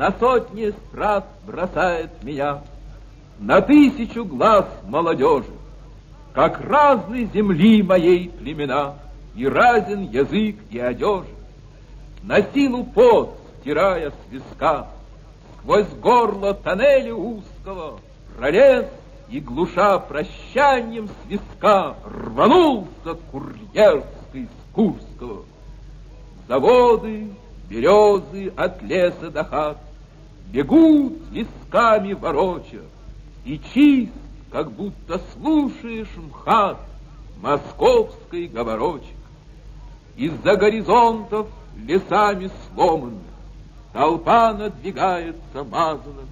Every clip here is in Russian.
на сотни страт бросает меня, на тысячу глаз молодежи, как разные земли моей племена, и разен язык и одежа. На силу пот, стирая с виска, сквозь горло тоннеля узкого, пролез и, глуша прощанием свистка, рванулся курьерской с Курского. Заводы, березы от леса до хат бегут лесками вороча, и чист, как будто слушаешь МХАТ московской говорочек. Из-за горизонтов лесами сломанных толпа надвигается мазанок,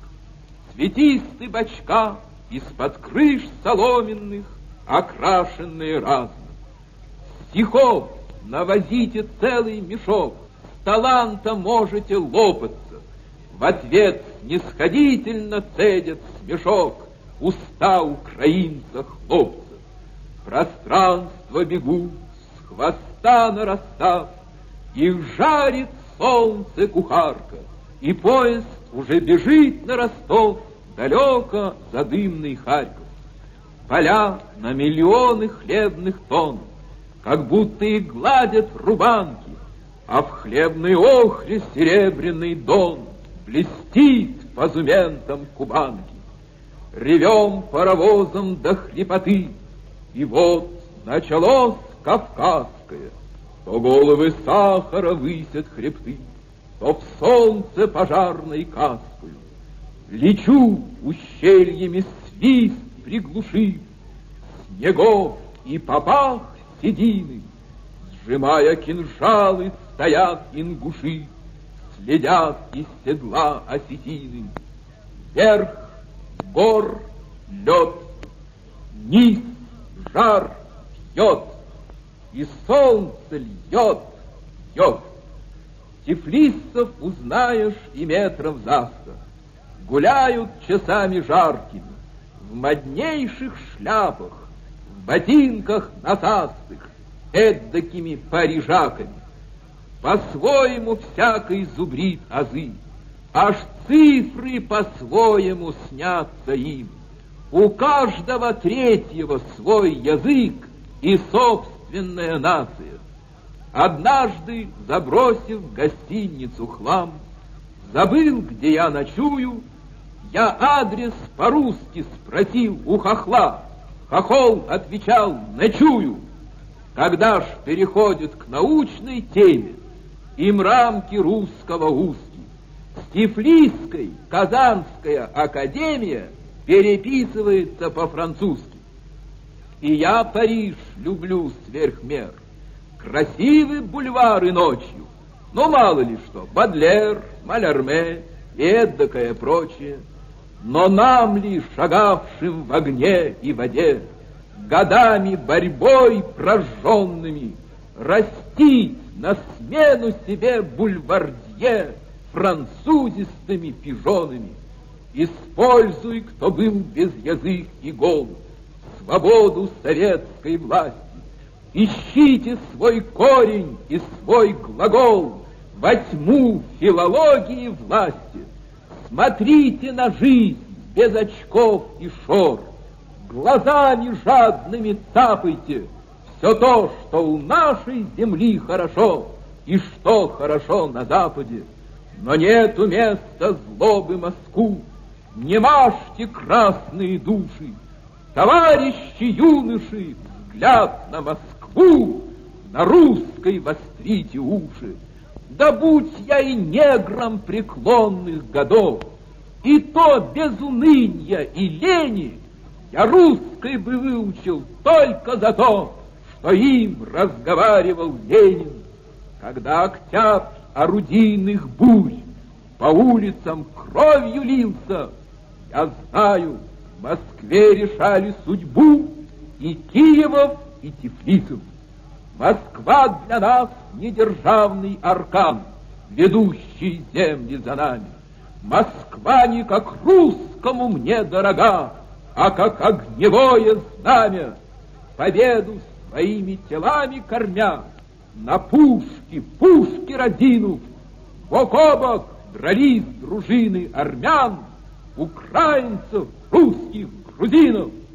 цветистый бочка из-под крыш соломенных, окрашенные разно. Стихов навозите целый мешок, с таланта можете лопаться. В ответ нисходительно цедят смешок уста украинца хлопца. Пространство бегу, с хвоста нарастав, их жарит солнце кухарка, и поезд уже бежит на Ростов, далеко за дымный Харьков. Поля на миллионы хлебных тонн, как будто их гладят рубанки, а в хлебной охре серебряный дон блестит по зументам кубанки. Ревем паровозом до хрипоты, и вот началось кавказское, то головы сахара высят хребты, то в солнце пожарной каскою. Лечу ущельями свист приглушив, Снегов и попах седины, Сжимая кинжалы, стоят ингуши, Следят из седла осетины. Вверх гор лед, низ жар пьет, И солнце льет, льет. Тифлисцев узнаешь и метров завтра гуляют часами жаркими, в моднейших шляпах, в ботинках носастых, эдакими парижаками. По-своему всякой зубрит азы, аж цифры по-своему снятся им. У каждого третьего свой язык и собственная нация. Однажды, забросив гостиницу хлам, Забыл, где я ночую, я адрес по-русски спросил у хохла. Хохол отвечал «ночую». Когда ж переходит к научной теме, им рамки русского узки. Тифлисской Казанская академия переписывается по-французски. И я Париж люблю сверх мер. Красивы бульвары ночью, но мало ли что, Бадлер, Малярме и эдакое прочее. Но нам ли, шагавшим в огне и воде, годами борьбой прожженными, растить на смену себе бульвардье французистыми пижонами. Используй, кто был без язык и гол, свободу советской власти. Ищите свой корень и свой глагол во тьму филологии власти. Смотрите на жизнь без очков и шор. Глазами жадными цапайте все то, что у нашей земли хорошо и что хорошо на Западе. Но нету места злобы Москву, не мажьте красные души. Товарищи юноши, взгляд на Москву, на русской вострите уши. Да будь я и негром преклонных годов, И то без уныния и лени Я русской бы выучил только за то, Что им разговаривал Ленин. Когда октябрь орудийных бурь По улицам кровью лился, Я знаю, в Москве решали судьбу И Киевов, и Тифлисов. Москва для нас не державный аркан, ведущий земли за нами. Москва не как русскому мне дорога, а как огневое знамя, победу своими телами кормя, на пушки, пушки разинув, бок о бок дрались дружины армян, украинцев, русских, грузинов —